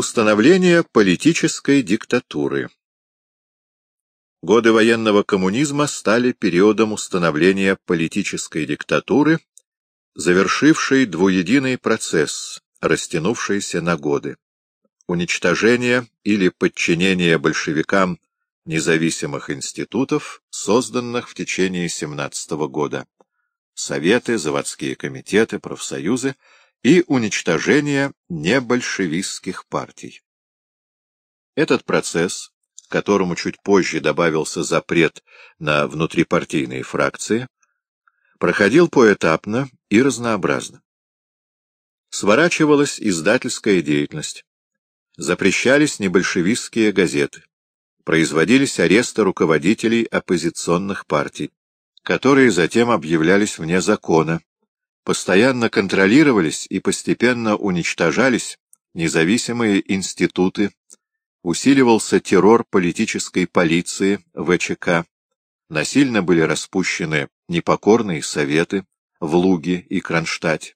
Установление политической диктатуры Годы военного коммунизма стали периодом установления политической диктатуры, завершившей двуединый процесс, растянувшийся на годы. Уничтожение или подчинение большевикам независимых институтов, созданных в течение 17 года. Советы, заводские комитеты, профсоюзы и уничтожение небольшевистских партий. Этот процесс которому чуть позже добавился запрет на внутрипартийные фракции, проходил поэтапно и разнообразно. Сворачивалась издательская деятельность, запрещались небольшевистские газеты, производились аресты руководителей оппозиционных партий, которые затем объявлялись вне закона, постоянно контролировались и постепенно уничтожались независимые институты, усиливался террор политической полиции ВЧК, насильно были распущены непокорные советы в Луге и Кронштадте.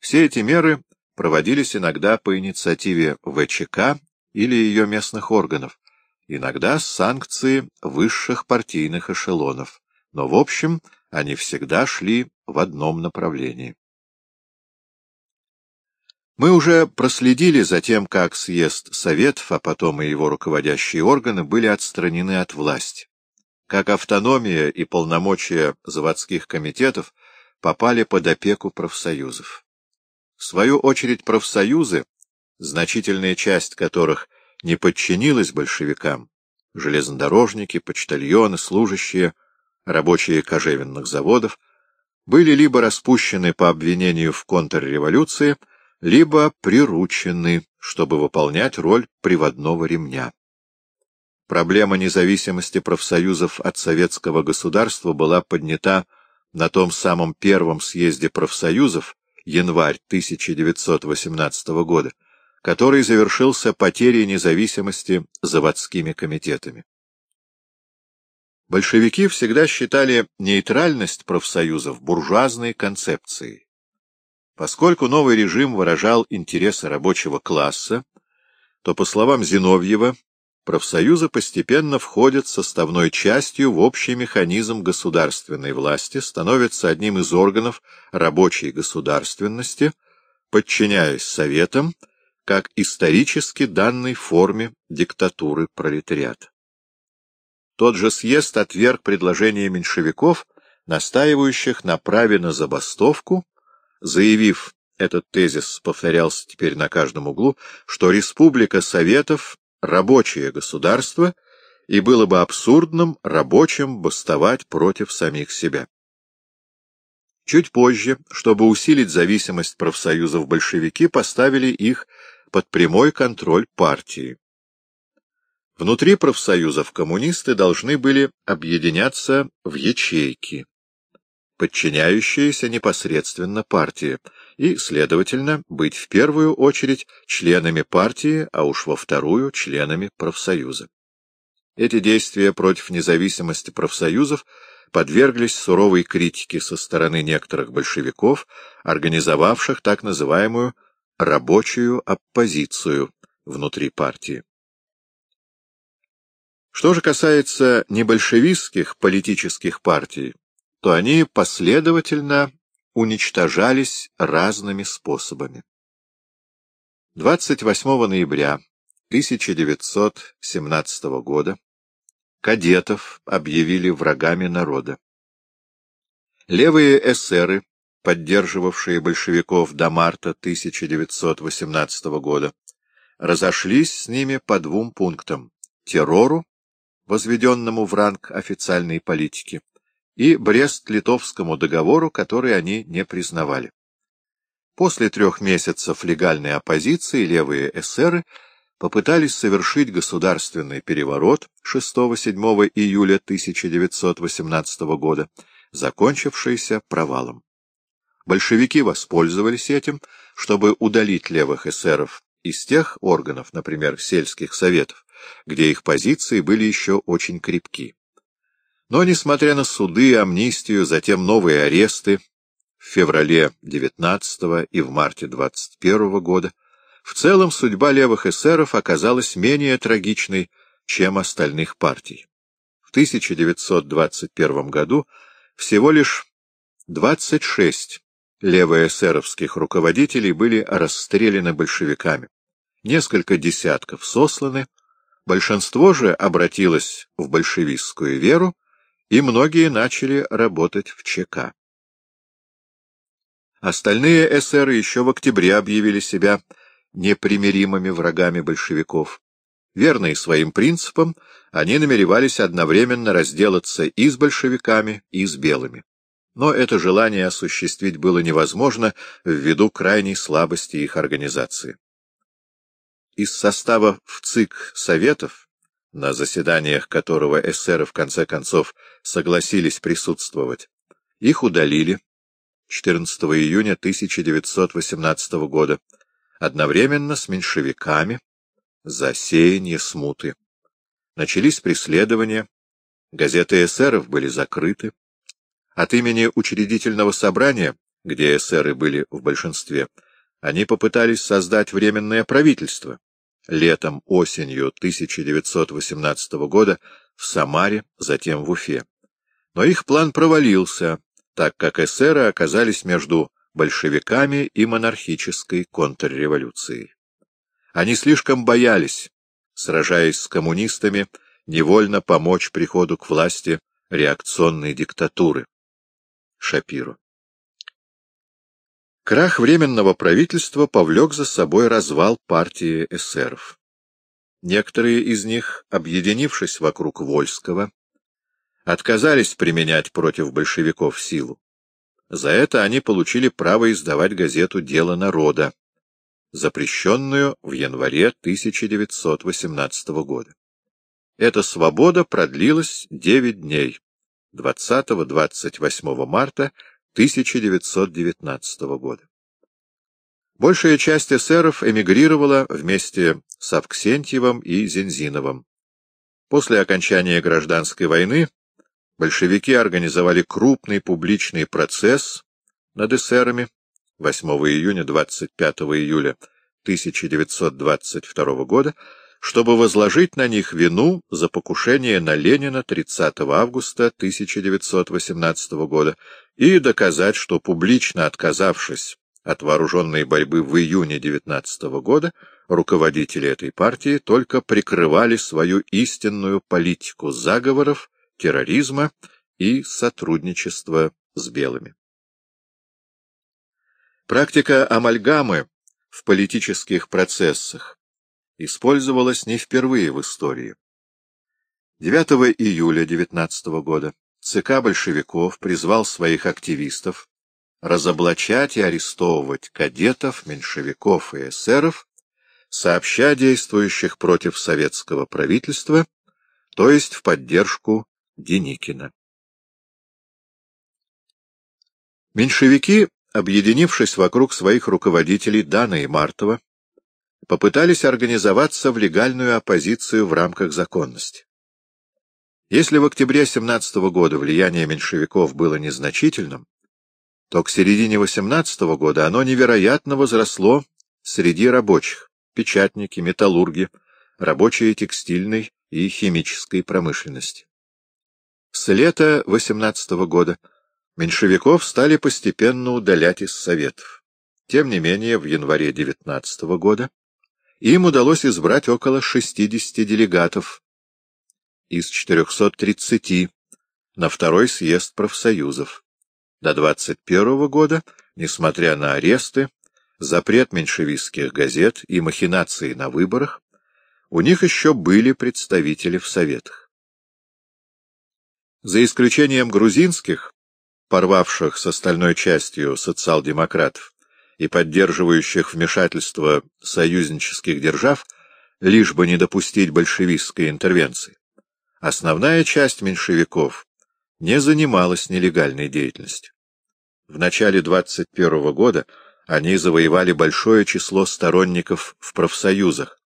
Все эти меры проводились иногда по инициативе ВЧК или ее местных органов, иногда с санкции высших партийных эшелонов, но в общем они всегда шли в одном направлении. Мы уже проследили за тем, как съезд Советов, а потом и его руководящие органы были отстранены от власти, как автономия и полномочия заводских комитетов попали под опеку профсоюзов. В свою очередь профсоюзы, значительная часть которых не подчинилась большевикам, железнодорожники, почтальоны, служащие, рабочие кожевенных заводов, были либо распущены по обвинению в контрреволюции, либо приручены, чтобы выполнять роль приводного ремня. Проблема независимости профсоюзов от советского государства была поднята на том самом первом съезде профсоюзов январь 1918 года, который завершился потерей независимости заводскими комитетами. Большевики всегда считали нейтральность профсоюзов буржуазной концепцией. Поскольку новый режим выражал интересы рабочего класса, то, по словам Зиновьева, профсоюзы постепенно входят составной частью в общий механизм государственной власти, становятся одним из органов рабочей государственности, подчиняясь советам, как исторически данной форме диктатуры пролетариата. Тот же съезд отверг предложение меньшевиков, настаивающих на праве на забастовку, заявив, этот тезис повторялся теперь на каждом углу, что Республика Советов — рабочее государство, и было бы абсурдным рабочим бастовать против самих себя. Чуть позже, чтобы усилить зависимость профсоюзов, большевики поставили их под прямой контроль партии. Внутри профсоюзов коммунисты должны были объединяться в ячейки подчиняющиеся непосредственно партии, и, следовательно, быть в первую очередь членами партии, а уж во вторую — членами профсоюза. Эти действия против независимости профсоюзов подверглись суровой критике со стороны некоторых большевиков, организовавших так называемую «рабочую оппозицию» внутри партии. Что же касается небольшевистских политических партий, то они последовательно уничтожались разными способами. 28 ноября 1917 года кадетов объявили врагами народа. Левые эсеры, поддерживавшие большевиков до марта 1918 года, разошлись с ними по двум пунктам — террору, возведенному в ранг официальной политики, и Брест-Литовскому договору, который они не признавали. После трех месяцев легальной оппозиции левые эсеры попытались совершить государственный переворот 6-7 июля 1918 года, закончившийся провалом. Большевики воспользовались этим, чтобы удалить левых эсеров из тех органов, например, сельских советов, где их позиции были еще очень крепки. Но, несмотря на суды, амнистию, затем новые аресты, в феврале 19 и в марте 21 года, В целом судьба левых эсеров оказалась менее трагичной, чем остальных партий. В 1921 году всего лишь 26 левоэсеровских руководителей были расстреляны большевиками, несколько десятков сосланы, большинство же обратилось в большевистскую веру, и многие начали работать в ЧК. Остальные эсеры еще в октябре объявили себя непримиримыми врагами большевиков. Верные своим принципам, они намеревались одновременно разделаться и с большевиками, и с белыми. Но это желание осуществить было невозможно ввиду крайней слабости их организации. Из состава в ЦИК Советов, на заседаниях которого эсеры в конце концов согласились присутствовать, их удалили 14 июня 1918 года, одновременно с меньшевиками за сеяние смуты. Начались преследования, газеты эсеров были закрыты. От имени учредительного собрания, где эсеры были в большинстве, они попытались создать временное правительство. Летом, осенью 1918 года в Самаре, затем в Уфе. Но их план провалился, так как эсеры оказались между большевиками и монархической контрреволюцией. Они слишком боялись, сражаясь с коммунистами, невольно помочь приходу к власти реакционной диктатуры. Шапиро. Крах Временного правительства повлек за собой развал партии эсеров. Некоторые из них, объединившись вокруг Вольского, отказались применять против большевиков силу. За это они получили право издавать газету «Дело народа», запрещенную в январе 1918 года. Эта свобода продлилась 9 дней, 20-28 марта 1919 года. Большая часть эсеров эмигрировала вместе с Авксентьевым и Зензиновым. После окончания гражданской войны большевики организовали крупный публичный процесс над эсерами 8 июня 25 июля 1922 года, чтобы возложить на них вину за покушение на Ленина 30 августа 1918 года и доказать, что публично отказавшись от вооруженной борьбы в июне 19 года, руководители этой партии только прикрывали свою истинную политику заговоров, терроризма и сотрудничества с белыми. Практика амальгамы в политических процессах использовалась не впервые в истории. 9 июля 19 года ЦК большевиков призвал своих активистов разоблачать и арестовывать кадетов, меньшевиков и эсеров, сообща действующих против советского правительства, то есть в поддержку Деникина. Меньшевики, объединившись вокруг своих руководителей Дана и Мартова, попытались организоваться в легальную оппозицию в рамках законности. Если в октябре 17 года влияние меньшевиков было незначительным, то к середине 18 года оно невероятно возросло среди рабочих, печатники, металлурги, рабочие текстильной и химической промышленности. С лета 18 года меньшевиков стали постепенно удалять из Советов. Тем не менее, в январе 19 года им удалось избрать около 60 делегатов из 430 на второй съезд профсоюзов. До 21 года, несмотря на аресты, запрет меньшевистских газет и махинации на выборах, у них еще были представители в Советах. За исключением грузинских, порвавших с остальной частью социал-демократов и поддерживающих вмешательство союзнических держав, лишь бы не допустить большевистской интервенции, основная часть меньшевиков не занималась нелегальной деятельностью. В начале 21 года они завоевали большое число сторонников в профсоюзах,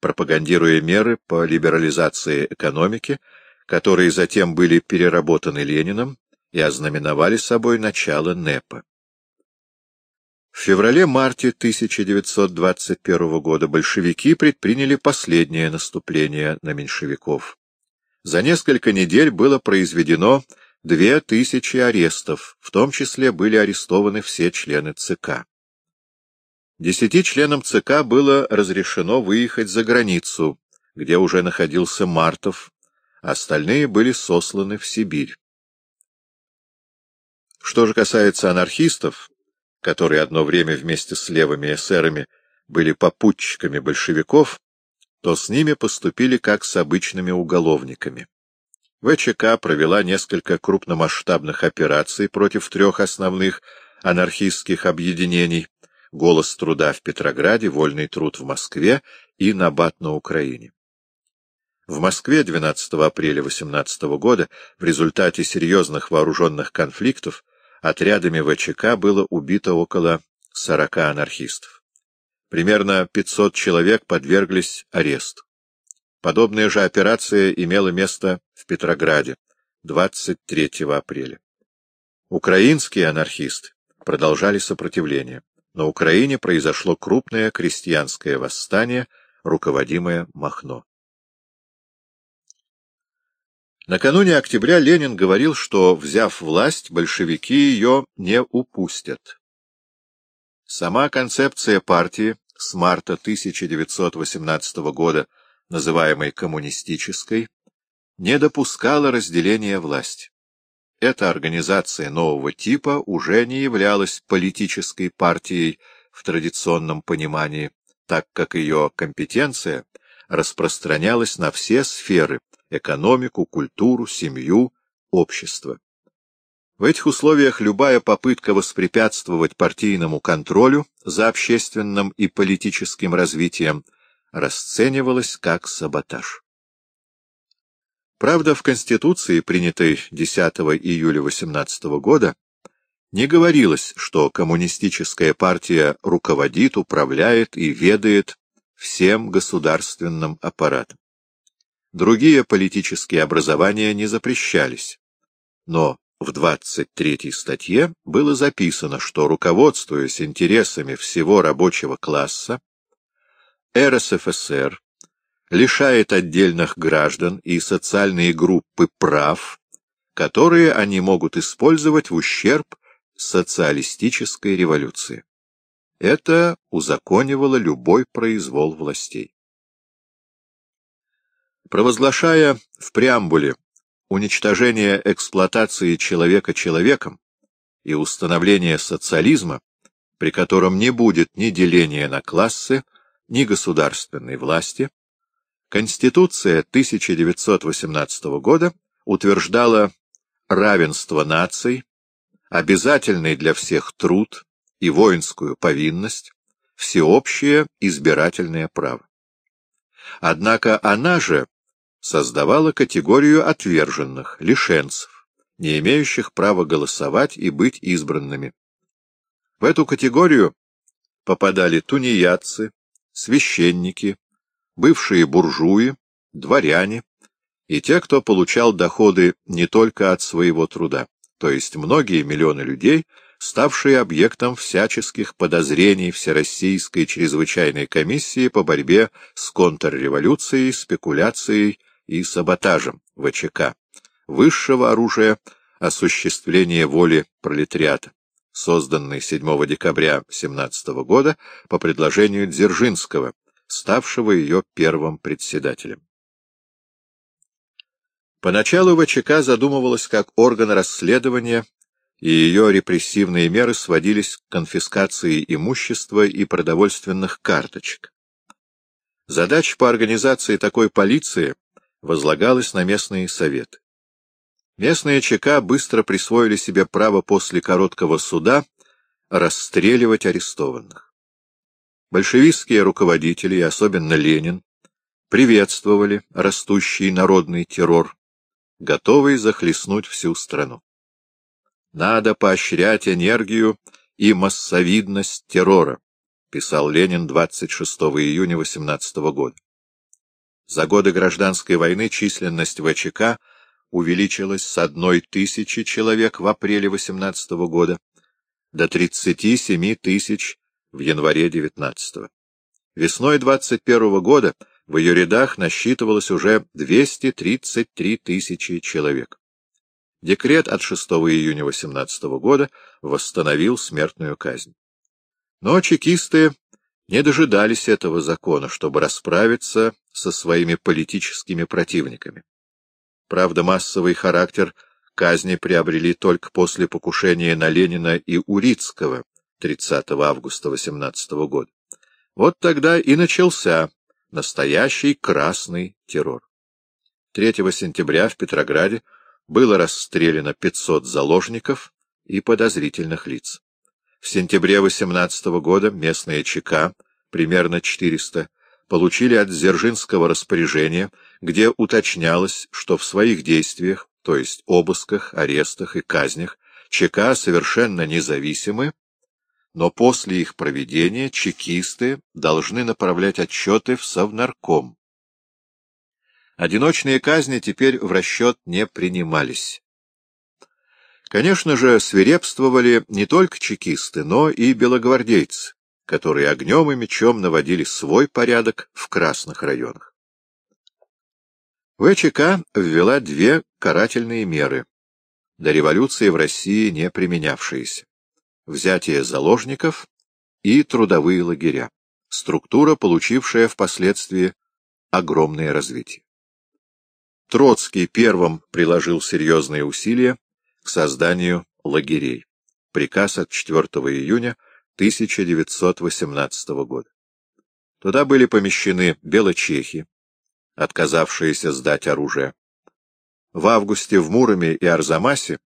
пропагандируя меры по либерализации экономики которые затем были переработаны Лениным и ознаменовали собой начало НЭПа. В феврале-марте 1921 года большевики предприняли последнее наступление на меньшевиков. За несколько недель было произведено две тысячи арестов, в том числе были арестованы все члены ЦК. Десяти членам ЦК было разрешено выехать за границу, где уже находился Мартов, остальные были сосланы в Сибирь. Что же касается анархистов, которые одно время вместе с левыми эсерами были попутчиками большевиков, то с ними поступили как с обычными уголовниками. ВЧК провела несколько крупномасштабных операций против трех основных анархистских объединений «Голос труда» в Петрограде, «Вольный труд» в Москве и «Набат» на Украине. В Москве 12 апреля 18 года в результате серьезных вооруженных конфликтов отрядами ВЧК было убито около 40 анархистов. Примерно 500 человек подверглись аресту. Подобная же операция имела место в Петрограде 23 апреля. Украинские анархисты продолжали сопротивление. На Украине произошло крупное крестьянское восстание, руководимое Махно. Накануне октября Ленин говорил, что, взяв власть, большевики ее не упустят. Сама концепция партии с марта 1918 года, называемой коммунистической, не допускала разделения власти. Эта организация нового типа уже не являлась политической партией в традиционном понимании, так как ее компетенция распространялась на все сферы экономику, культуру, семью, общество. В этих условиях любая попытка воспрепятствовать партийному контролю за общественным и политическим развитием расценивалась как саботаж. Правда, в Конституции, принятой 10 июля 18 года, не говорилось, что коммунистическая партия руководит, управляет и ведает всем государственным аппаратом. Другие политические образования не запрещались. Но в 23 статье было записано, что, руководствуясь интересами всего рабочего класса, РСФСР лишает отдельных граждан и социальные группы прав, которые они могут использовать в ущерб социалистической революции. Это узаконивало любой произвол властей. Провозглашая в преамбуле уничтожение эксплуатации человека человеком и установление социализма, при котором не будет ни деления на классы, ни государственной власти, Конституция 1918 года утверждала равенство наций, обязательный для всех труд и воинскую повинность, всеобщее избирательное право. Однако она же создавала категорию отверженных, лишенцев, не имеющих права голосовать и быть избранными. В эту категорию попадали тунеядцы, священники, бывшие буржуи, дворяне и те, кто получал доходы не только от своего труда, то есть многие миллионы людей, ставшие объектом всяческих подозрений Всероссийской чрезвычайной комиссии по борьбе с контрреволюцией, спекуляцией и саботажем ВЧК, высшего оружия осуществления воли пролетариата, созданный 7 декабря 17 года по предложению Дзержинского, ставшего ее первым председателем. Поначалу ВЧК задумывалась как орган расследования, и ее репрессивные меры сводились к конфискации имущества и продовольственных карточек. Задача по организации такой полиции возлагалось на местные советы. Местные ЧК быстро присвоили себе право после короткого суда расстреливать арестованных. Большевистские руководители, и особенно Ленин, приветствовали растущий народный террор, готовый захлестнуть всю страну. Надо поощрять энергию и массовидность террора, писал Ленин 26 июня 18 года. За годы гражданской войны численность ВЧК увеличилась с одной тысячи человек в апреле 18 года до 37 тысяч в январе 19 Весной 21 года в ее рядах насчитывалось уже 233 тысячи человек. Декрет от 6 июня 18 года восстановил смертную казнь. Но чекисты не дожидались этого закона, чтобы расправиться со своими политическими противниками. Правда, массовый характер казни приобрели только после покушения на Ленина и Урицкого 30 августа 18 года. Вот тогда и начался настоящий красный террор. 3 сентября в Петрограде было расстреляно 500 заложников и подозрительных лиц. В сентябре 18 года местные ЧК, примерно 400, получили от Дзержинского распоряжение, где уточнялось, что в своих действиях, то есть обысках, арестах и казнях, ЧК совершенно независимы, но после их проведения чекисты должны направлять отчеты в Совнарком. Одиночные казни теперь в расчет не принимались. Конечно же, свирепствовали не только чекисты, но и белогвардейцы, которые огнем и мечом наводили свой порядок в красных районах. ВЧК ввела две карательные меры, до революции в России не применявшиеся. Взятие заложников и трудовые лагеря. Структура, получившая впоследствии огромное развитие. Троцкий первым приложил серьезные усилия к созданию лагерей. Приказ от 4 июня 1918 года. Туда были помещены белочехи, отказавшиеся сдать оружие. В августе в Муроме и Арзамасе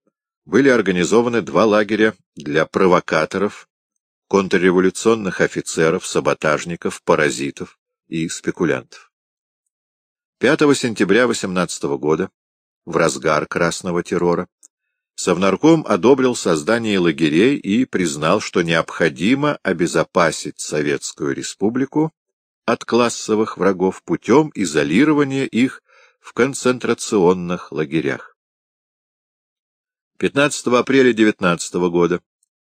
были организованы два лагеря для провокаторов, контрреволюционных офицеров, саботажников, паразитов и спекулянтов. 5 сентября 18 года, в разгар красного террора, Совнарком одобрил создание лагерей и признал, что необходимо обезопасить Советскую Республику от классовых врагов путем изолирования их в концентрационных лагерях. 15 апреля 19 года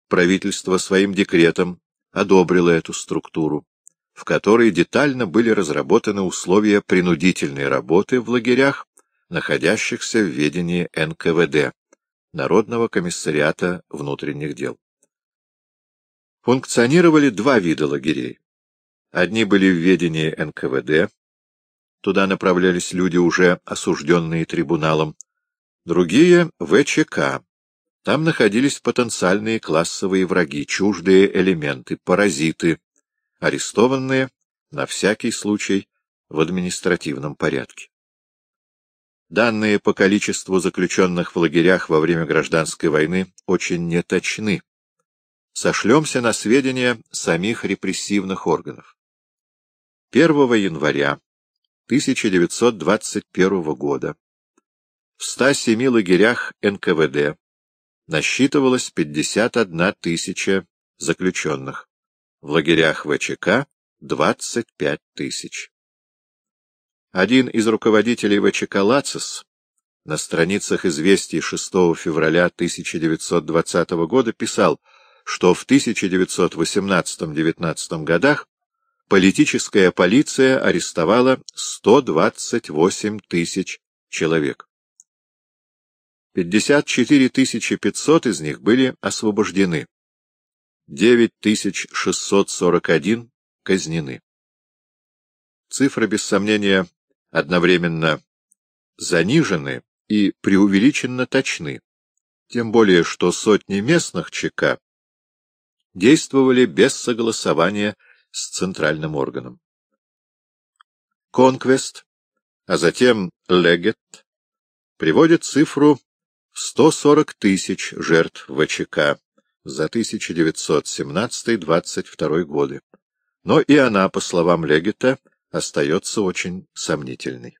правительство своим декретом одобрило эту структуру, в которой детально были разработаны условия принудительной работы в лагерях, находящихся в ведении НКВД Народного комиссариата внутренних дел. Функционировали два вида лагерей. Одни были в ведении НКВД, туда направлялись люди, уже осужденные трибуналом, другие — ВЧК. Там находились потенциальные классовые враги, чуждые элементы, паразиты, арестованные, на всякий случай, в административном порядке. Данные по количеству заключенных в лагерях во время гражданской войны очень неточны. Сошлемся на сведения самих репрессивных органов. 1 января 1921 года в 107 лагерях НКВД насчитывалось 51 тысяча заключенных, в лагерях ВЧК — 25 тысяч. Один из руководителей ВЧК «Лацис» на страницах известий 6 февраля 1920 года писал, что в 1918-19 годах политическая полиция арестовала 128 тысяч человек. 54 500 из них были освобождены, 9641 казнены. Цифры, без сомнения, одновременно занижены и преувеличенно точны, тем более что сотни местных ЧК действовали без согласования с центральным органом. Конквест, а затем Легет приводит цифру в 140 тысяч жертв ВЧК за 1917-22 годы, но и она, по словам Легета, остается очень сомнительной.